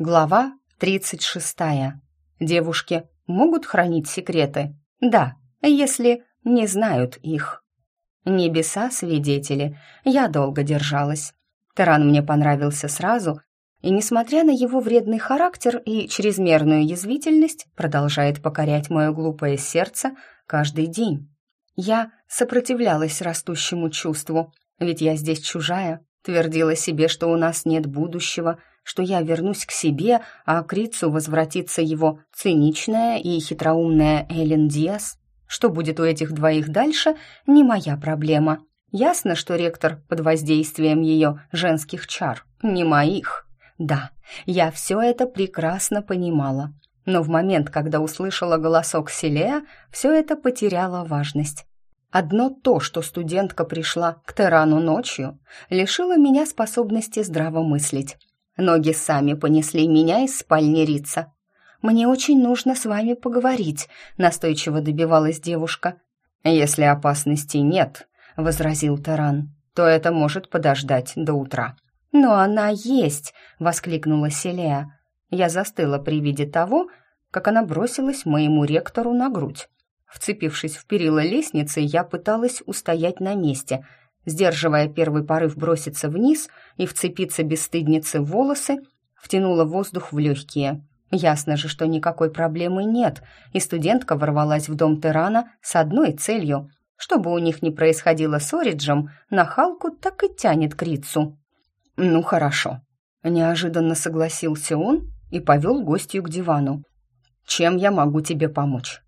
Глава 36. Девушки могут хранить секреты? Да, если не знают их. Небеса свидетели. Я долго держалась. Таран мне понравился сразу, и, несмотря на его вредный характер и чрезмерную язвительность, продолжает покорять мое глупое сердце каждый день. Я сопротивлялась растущему чувству, ведь я здесь чужая, твердила себе, что у нас нет будущего, что я вернусь к себе, а к Рицу возвратится его циничная и хитроумная Эллен Диас. Что будет у этих двоих дальше, не моя проблема. Ясно, что ректор под воздействием ее женских чар, не моих. Да, я все это прекрасно понимала. Но в момент, когда услышала голосок Селея, все это потеряло важность. Одно то, что студентка пришла к Терану ночью, лишило меня способности здраво мыслить. Ноги сами понесли меня из спальни Рица. «Мне очень нужно с вами поговорить», — настойчиво добивалась девушка. «Если опасности нет», — возразил Таран, — «то это может подождать до утра». «Но она есть!» — воскликнула Селия. Я застыла при виде того, как она бросилась моему ректору на грудь. Вцепившись в перила лестницы, я пыталась устоять на месте — сдерживая первый порыв броситься вниз и вцепиться бесстыднице в волосы, втянула воздух в легкие. Ясно же, что никакой проблемы нет, и студентка ворвалась в дом Терана с одной целью. Чтобы у них не происходило с Ориджем, нахалку так и тянет к Рицу. «Ну, хорошо», — неожиданно согласился он и повел гостью к дивану. «Чем я могу тебе помочь?»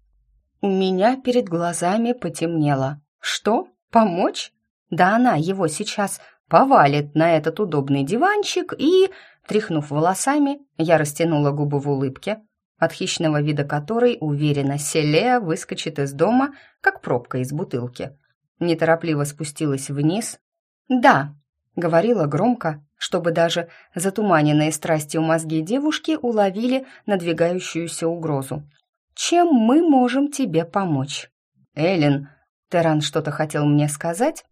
У меня перед глазами потемнело. «Что? Помочь?» Да она его сейчас повалит на этот удобный диванчик и, тряхнув волосами, я растянула губы в улыбке, от хищного вида которой, уверенно, Селея выскочит из дома, как пробка из бутылки. Неторопливо спустилась вниз. «Да», — говорила громко, чтобы даже затуманенные страстью мозги девушки уловили надвигающуюся угрозу. «Чем мы можем тебе помочь?» «Эллен», — Теран что-то хотел мне сказать,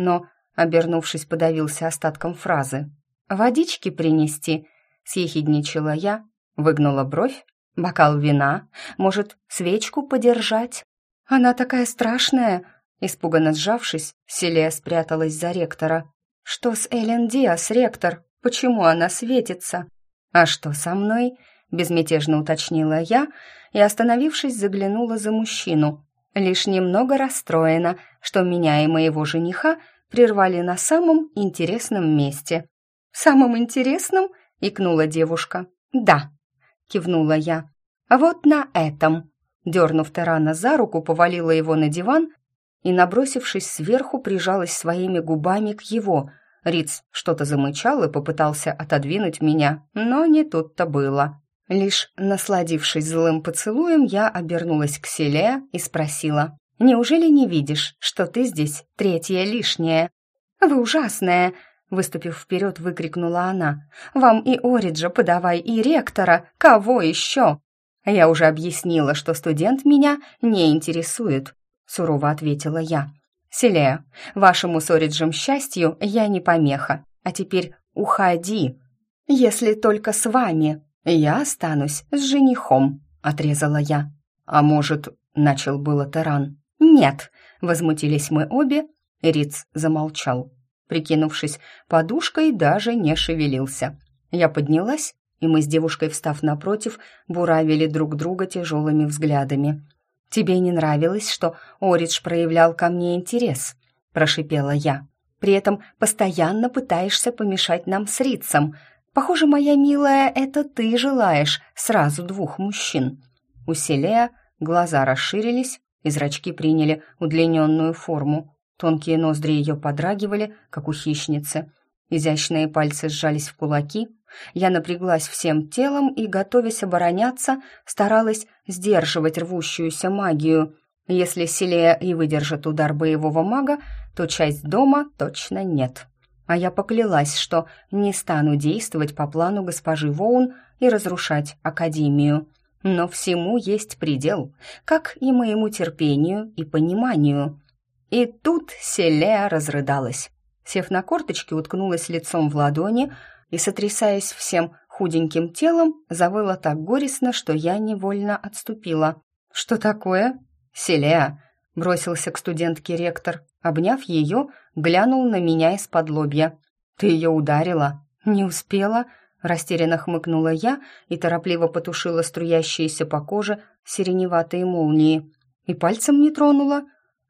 но, обернувшись, подавился остатком фразы. «Водички принести?» — съехидничала я, выгнула бровь. «Бокал вина? Может, свечку подержать?» «Она такая страшная!» Испуганно сжавшись, Селия спряталась за ректора. «Что с Эллен Диас, ректор? Почему она светится?» «А что со мной?» — безмятежно уточнила я и, остановившись, заглянула за мужчину. Лишь немного расстроена, что меня и моего жениха прервали на самом интересном месте. «Самом интересном?» — икнула девушка. «Да», — кивнула я. «А вот на этом». Дернув Тарана за руку, повалила его на диван и, набросившись сверху, прижалась своими губами к его. Риц что-то замычал и попытался отодвинуть меня, но не тут-то было. Лишь насладившись злым поцелуем, я обернулась к Селе и спросила, «Неужели не видишь, что ты здесь третья лишняя?» «Вы ужасная!» — выступив вперед, выкрикнула она. «Вам и Ориджа подавай, и ректора! Кого еще?» «Я уже объяснила, что студент меня не интересует», — сурово ответила я. «Селея, вашему с Ориджем счастью я не помеха, а теперь уходи, если только с вами». «Я останусь с женихом», — отрезала я. «А может, — начал было Таран. «Нет», — возмутились мы обе, Риц замолчал. Прикинувшись подушкой, даже не шевелился. Я поднялась, и мы с девушкой, встав напротив, буравили друг друга тяжелыми взглядами. «Тебе не нравилось, что Оридж проявлял ко мне интерес?» — прошипела я. «При этом постоянно пытаешься помешать нам с Рицем. Похоже, моя милая, это ты желаешь сразу двух мужчин. У Селея глаза расширились, и зрачки приняли удлиненную форму. Тонкие ноздри ее подрагивали, как у хищницы. Изящные пальцы сжались в кулаки. Я напряглась всем телом и, готовясь обороняться, старалась сдерживать рвущуюся магию. Если Селея и выдержит удар боевого мага, то часть дома точно нет а я поклялась, что не стану действовать по плану госпожи Воун и разрушать Академию. Но всему есть предел, как и моему терпению и пониманию. И тут Селея разрыдалась. Сев на корточки, уткнулась лицом в ладони и, сотрясаясь всем худеньким телом, завыла так горестно, что я невольно отступила. «Что такое?» «Селия!» — бросился к студентке ректор. Обняв ее, глянул на меня из-под лобья. «Ты ее ударила?» «Не успела?» — растерянно хмыкнула я и торопливо потушила струящиеся по коже сиреневатые молнии. «И пальцем не тронула?»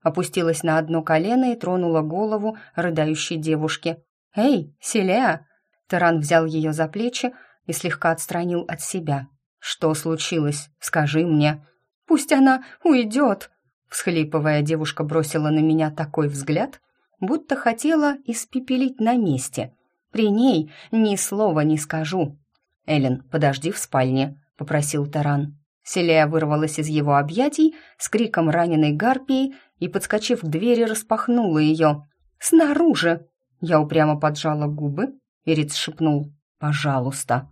Опустилась на одно колено и тронула голову рыдающей девушки. «Эй, Селия!» Таран взял ее за плечи и слегка отстранил от себя. «Что случилось? Скажи мне». «Пусть она уйдет!» Всхлипывая, девушка бросила на меня такой взгляд, будто хотела испепелить на месте. При ней ни слова не скажу. «Эллен, подожди в спальне», — попросил Таран. Селия вырвалась из его объятий с криком раненой гарпии и, подскочив к двери, распахнула ее. «Снаружи!» Я упрямо поджала губы, и Риц шепнул «Пожалуйста».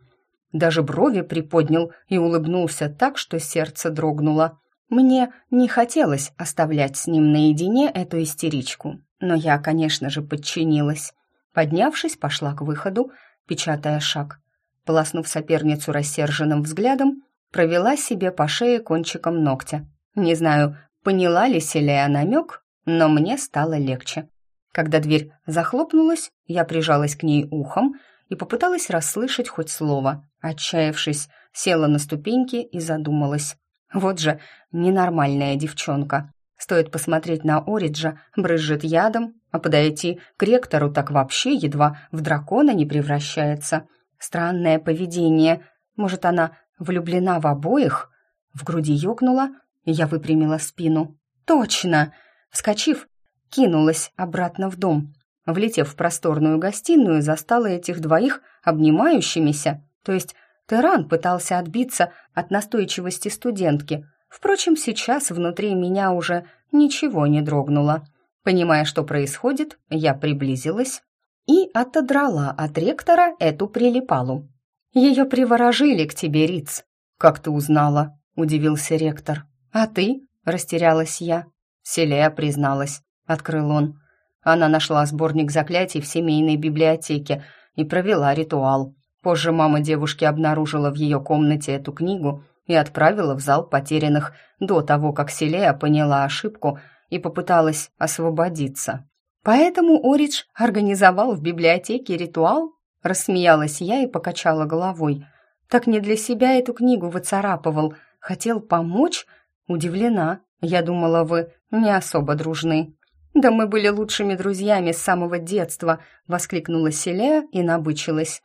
Даже брови приподнял и улыбнулся так, что сердце дрогнуло. Мне не хотелось оставлять с ним наедине эту истеричку, но я, конечно же, подчинилась. Поднявшись, пошла к выходу, печатая шаг. Полоснув соперницу рассерженным взглядом, провела себе по шее кончиком ногтя. Не знаю, поняла ли Селия намек, но мне стало легче. Когда дверь захлопнулась, я прижалась к ней ухом и попыталась расслышать хоть слово. Отчаявшись, села на ступеньки и задумалась. Вот же ненормальная девчонка. Стоит посмотреть на Ориджа, брызжет ядом, а подойти к ректору так вообще едва в дракона не превращается. Странное поведение. Может, она влюблена в обоих? В груди ёкнула, и я выпрямила спину. «Точно!» Вскочив, кинулась обратно в дом. Влетев в просторную гостиную, застала этих двоих обнимающимися, то есть Теран пытался отбиться от настойчивости студентки. Впрочем, сейчас внутри меня уже ничего не дрогнуло. Понимая, что происходит, я приблизилась и отодрала от ректора эту прилипалу. «Ее приворожили к тебе, Риц». «Как ты узнала?» — удивился ректор. «А ты?» — растерялась я. Селия призналась. Открыл он. Она нашла сборник заклятий в семейной библиотеке и провела ритуал. Позже мама девушки обнаружила в ее комнате эту книгу и отправила в зал потерянных до того, как Селея поняла ошибку и попыталась освободиться. Поэтому Оридж организовал в библиотеке ритуал? Рассмеялась я и покачала головой. Так не для себя эту книгу выцарапывал. Хотел помочь? Удивлена. Я думала, вы не особо дружны. «Да мы были лучшими друзьями с самого детства!» — воскликнула Селея и набычилась.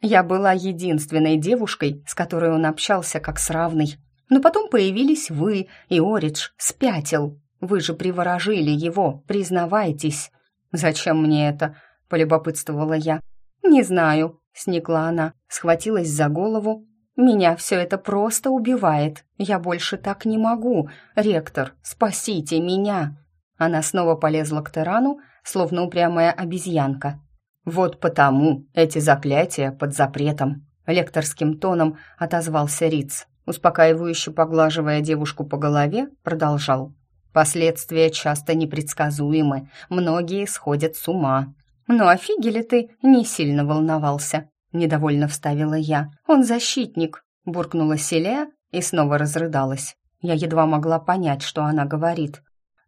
«Я была единственной девушкой, с которой он общался как с равной. Но потом появились вы, и Оридж спятил. Вы же приворожили его, признавайтесь». «Зачем мне это?» — полюбопытствовала я. «Не знаю», — сникла она, схватилась за голову. «Меня все это просто убивает. Я больше так не могу. Ректор, спасите меня!» Она снова полезла к Терану, словно упрямая обезьянка. «Вот потому эти заклятия под запретом», — лекторским тоном отозвался Риц, успокаивающе поглаживая девушку по голове, продолжал. «Последствия часто непредсказуемы, многие сходят с ума». «Ну офигели ты, не сильно волновался», — недовольно вставила я. «Он защитник», — буркнула Селия и снова разрыдалась. Я едва могла понять, что она говорит.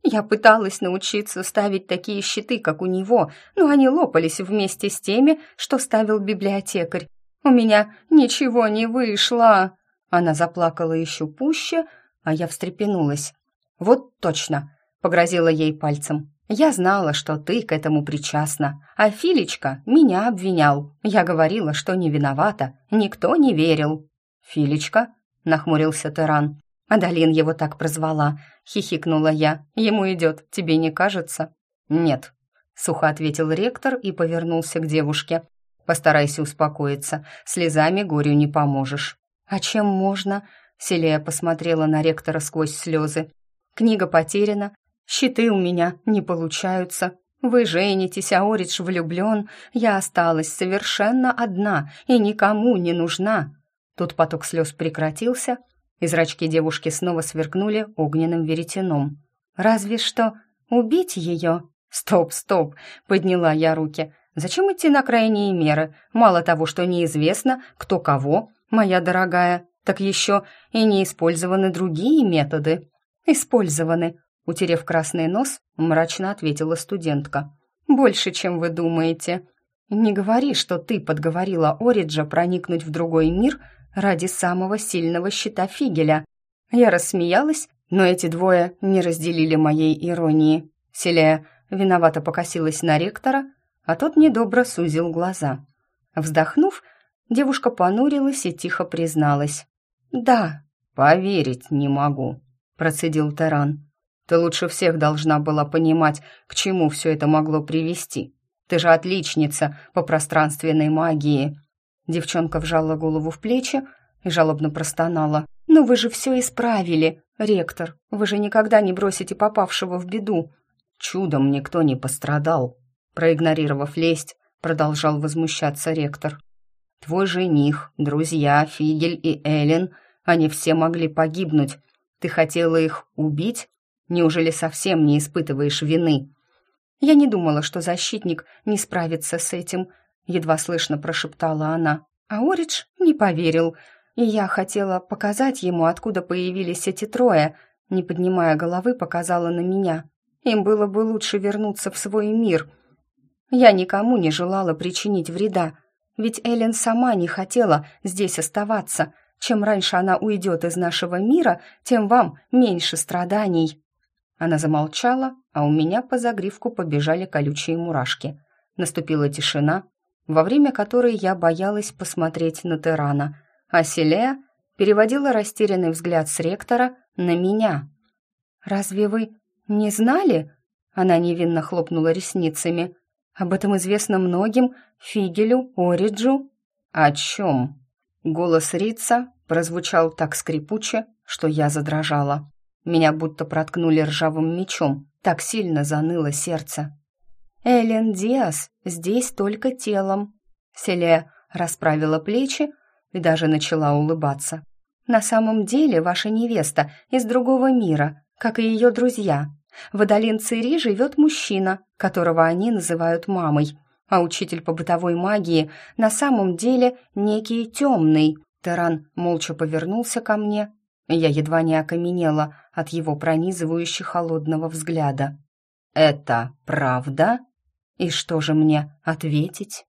Я пыталась научиться ставить такие щиты, как у него, но они лопались вместе с теми, что ставил библиотекарь. У меня ничего не вышло. Она заплакала еще пуще, а я встрепенулась. Вот точно, погрозила ей пальцем. Я знала, что ты к этому причастна, а Филечка меня обвинял. Я говорила, что не виновата, никто не верил. Филечка, нахмурился Теран. Адалин его так прозвала, хихикнула я. Ему идет, тебе не кажется? Нет, сухо ответил ректор и повернулся к девушке. Постарайся успокоиться, слезами горю не поможешь. А чем можно? Селия посмотрела на ректора сквозь слезы. Книга потеряна, щиты у меня не получаются. Вы женитесь, а Оридж влюблен. Я осталась совершенно одна и никому не нужна. Тут поток слез прекратился, и зрачки девушки снова сверкнули огненным веретеном. «Разве что убить ее?» «Стоп, стоп!» — подняла я руки. Зачем идти на крайние меры? Мало того, что неизвестно, кто кого, моя дорогая, так еще и не использованы другие методы. Использованы, утерев красный нос, мрачно ответила студентка. Больше, чем вы думаете. Не говори, что ты подговорила Ориджа проникнуть в другой мир ради самого сильного щита Фигеля. Я рассмеялась, но эти двое не разделили моей иронии. Селия виновато покосилась на ректора, а тот недобро сузил глаза. Вздохнув, девушка понурилась и тихо призналась. «Да». «Поверить не могу», — процедил Таран. «Ты лучше всех должна была понимать, к чему все это могло привести. Ты же отличница по пространственной магии». Девчонка вжала голову в плечи и жалобно простонала. «Но вы же все исправили, ректор. Вы же никогда не бросите попавшего в беду». «Чудом никто не пострадал», — проигнорировав лесть, продолжал возмущаться ректор. Твой жених, друзья, Фигель и Эллен, они все могли погибнуть. Ты хотела их убить? Неужели совсем не испытываешь вины?» «Я не думала, что защитник не справится с этим», — едва слышно прошептала она. А Оридж не поверил, и я хотела показать ему, откуда появились эти трое, не поднимая головы, показала на меня. Им было бы лучше вернуться в свой мир. Я никому не желала причинить вреда, ведь Эллен сама не хотела здесь оставаться. Чем раньше она уйдет из нашего мира, тем вам меньше страданий». Она замолчала, а у меня по загривку побежали колючие мурашки. Наступила тишина, во время которой я боялась посмотреть на Терана, а Селея переводила растерянный взгляд с ректора на меня. «Разве вы не знали?» Она невинно хлопнула ресницами. Об этом известно многим, Фигелю, Ориджу. О чем? Голос Рица прозвучал так скрипуче, что я задрожала. Меня будто проткнули ржавым мечом, так сильно заныло сердце. «Эллен Диас здесь только телом». Селия расправила плечи и даже начала улыбаться. «На самом деле ваша невеста из другого мира, как и ее друзья. В Адалин Цири живет мужчина, которого они называют мамой, а учитель по бытовой магии на самом деле некий темный. Теран молча повернулся ко мне, я едва не окаменела от его пронизывающего холодного взгляда. «Это правда? И что же мне ответить?»